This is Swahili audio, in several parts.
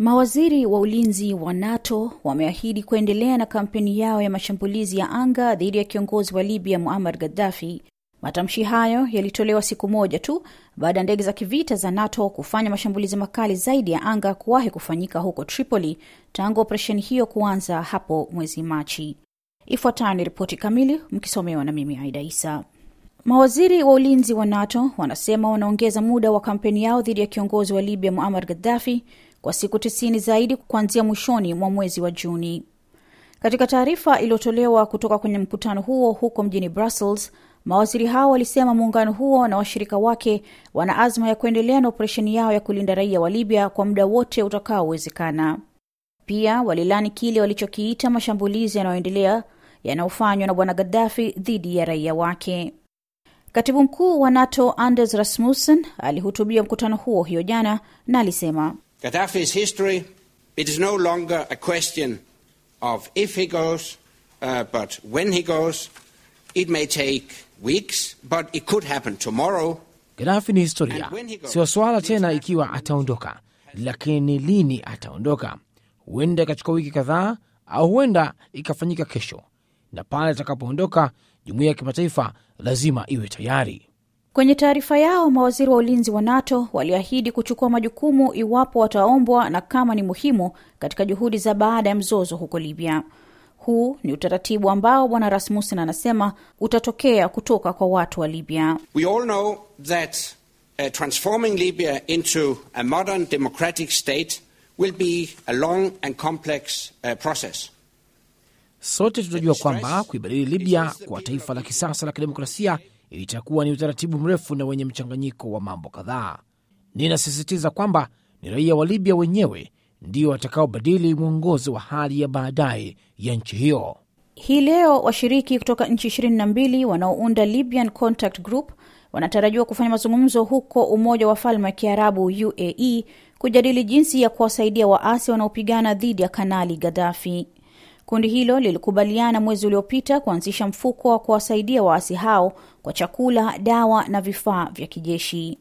Mawaziri wa ulinzi wa NATO wameahidi kuendelea na kampeni yao ya mashambulizi ya anga dhidi ya kiongozi wa Libya Muammar Gaddafi. Matamshi hayo yalitolewa siku moja tu baada ya ndege za kivita za NATO kufanya mashambulizi makali zaidi ya anga kuwahi kufanyika huko Tripoli tangu operesheni hiyo kuanza hapo mwezi Machi. Ifuatayo ni ripoti kamili, mkisomewa na mimi Aida Isa. Mawaziri wa ulinzi wa NATO wanasema wanaongeza muda wa kampeni yao dhidi ya kiongozi wa Libya Muammar Gaddafi kwa siku tisini zaidi kuanzia mwishoni mwa mwezi wa Juni. Katika taarifa iliyotolewa kutoka kwenye mkutano huo huko mjini Brussels, mawaziri hao walisema muungano huo na washirika wake wana azma ya kuendelea na operesheni yao ya kulinda raia wa Libya kwa muda wote utakaowezekana. Pia walilani kile walichokiita mashambulizi yanayoendelea yanayofanywa na bwana Gaddafi dhidi ya raia wake. Katibu mkuu wa NATO Anders Rasmussen alihutubia mkutano huo hiyo jana na alisema Gaddafi's history, it is no longer a question of if he goes, uh, but when he goes. It may take weeks, but it could happen tomorrow. Gaddafi ni historia, sio swala tena ikiwa ataondoka, lakini lini ataondoka. Huenda ikachukua wiki kadhaa au huenda ikafanyika kesho, na pale atakapoondoka, jumuiya ya kimataifa lazima iwe tayari. Kwenye taarifa yao, mawaziri wa ulinzi wa NATO waliahidi kuchukua majukumu iwapo wataombwa na kama ni muhimu katika juhudi za baada ya mzozo huko Libya. Huu ni utaratibu ambao bwana Rasmussen anasema utatokea kutoka kwa watu wa Libya. We all know that uh, transforming Libya into a modern democratic state will be a long and complex uh, process. Sote tunajua kwamba kuibadili Libya kwa taifa la kisasa la kidemokrasia itakuwa ni utaratibu mrefu na wenye mchanganyiko wa mambo kadhaa. Ninasisitiza kwamba ni raia wa Libya wenyewe ndio watakaobadili mwongozo wa hali ya baadaye ya nchi hiyo. Hii leo washiriki kutoka nchi ishirini na mbili wanaounda Libyan Contact Group wanatarajiwa kufanya mazungumzo huko Umoja wa Falme ya Kiarabu UAE kujadili jinsi ya kuwasaidia waasi wanaopigana dhidi ya Kanali Gaddafi. Kundi hilo lilikubaliana mwezi uliopita kuanzisha mfuko wa kuwasaidia waasi hao kwa chakula, dawa na vifaa vya kijeshi.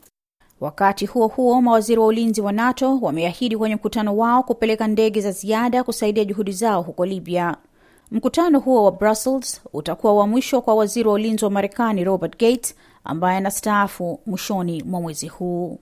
Wakati huo huo, mawaziri wa ulinzi wa NATO wameahidi kwenye mkutano wao kupeleka ndege za ziada kusaidia juhudi zao huko Libya. Mkutano huo wa Brussels utakuwa wa mwisho kwa waziri wa ulinzi wa Marekani Robert Gates ambaye anastaafu mwishoni mwa mwezi huu.